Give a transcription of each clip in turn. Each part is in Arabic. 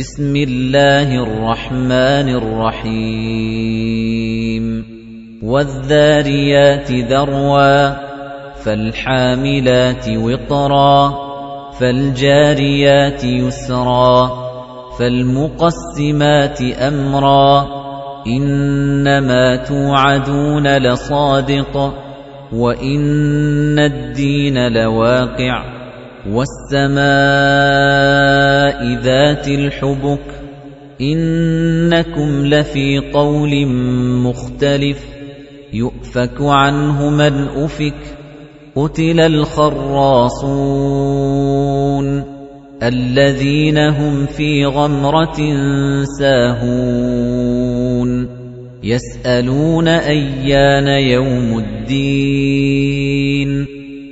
بسم الله الرحمن الرحيم. والذاريات ذروا فالحاملات وقرا فالجاريات يسرا فالمقسمات أمرا. إنما توعدون لصادق وإن الدين لواقع. وَالسَّمَاءِ ذَاتِ الْحُبُكِ إِنَّكُمْ لَفِي قَوْلٍ مُخْتَلِفٍ يُؤْفَكُ عَنْهُ مَنْ أُفِكَ قُتِلَ الْخَرَّاصُونَ الَّذِينَ هُمْ فِي غَمْرَةٍ سَاهُونَ يَسْأَلُونَ أَيَّانَ يَوْمُ الدِّينِ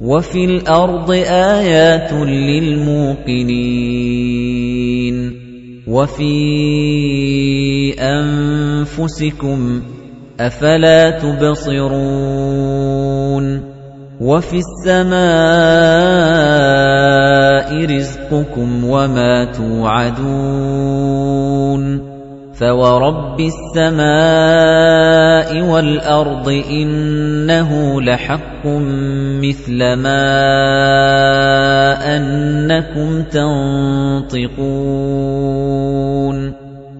وَفِي الْأَرْضِ آيَاتٌ لِّلْمُوقِنِينَ وَفِي أَنفُسِكُمْ أَفَلَا تُبْصِرُونَ وَفِي السَّمَاءِ رِزْقُكُمْ وَمَا تُوعَدُونَ فَوَرَبِّ السَّمَاءِ وَالْأَرْضِ إِنَّهُ لَحَقٌّ مِثْلَ مَا أَنَّكُمْ تَنطِقُونَ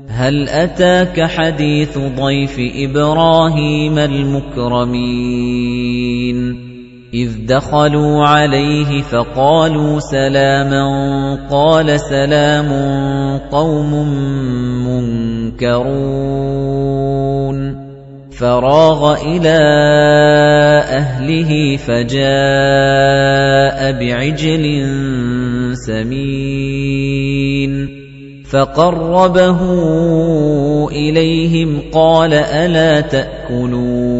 هَلْ أَتَاكَ حَدِيثُ ضَيْفِ إِبْرَاهِيمَ الْمُكْرَمِينَ إِذْ دَخَلُوا عَلَيْهِ فَقَالُوا سَلَامًا قَالَ سَلَامٌ قَوْمٌ مُنكَرُونَ فَرَاغَ إِلَى أَهْلِهِ فَجَاءَ بِعِجْلٍ سَمِينٍ. فَقَرَّبَهُ إِلَيْهِمْ قَالَ أَلَا تَأْكُلُونَ.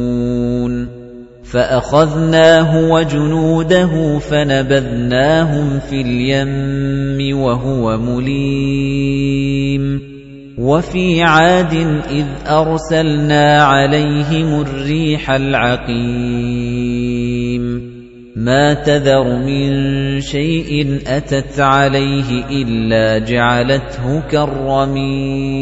فَأَخَذْنَاهُ وَجُنُودَهُ فَنَبَذْنَاهُمْ فِي الْيَمِّ وَهُوَ مُلِيمٌ وَفِي عَادٍ إِذْ أَرْسَلْنَا عَلَيْهِمُ الرِّيحَ الْعَقِيمَ مَا تَذَرُ مِن شَيْءٍ أَتَتْ عَلَيْهِ إِلَّا جَعَلَتْهُ كَالرَّمِيمِ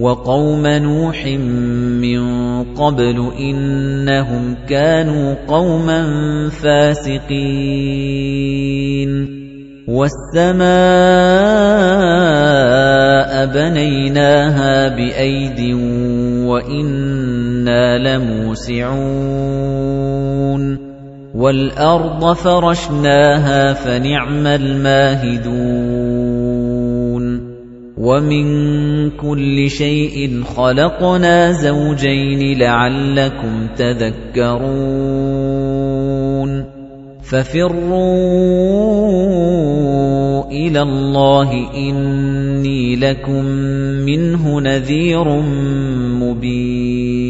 وَقَوْمَ نُوحٍ مِنْ قَبْلُ إِنَّهُمْ كَانُوا قَوْمًا فَاسِقِينَ. وَالسَّمَاءَ بَنَيْنَاهَا بِأَيْدٍ وَإِنَّا لَمُوسِعُونَ. وَالْأَرْضَ فَرَشْنَاهَا فَنِعْمَ الْمَاهِدُونَ. وَمِن كُلِّ شَيْءٍ خَلَقْنَا زَوْجَيْنِ لَعَلَّكُمْ تَذَكَّرُونَ فَفِرُّوا إِلَى اللَّهِ إِنِّي لَكُمْ مِنْهُ نَذِيرٌ مُبِينٌ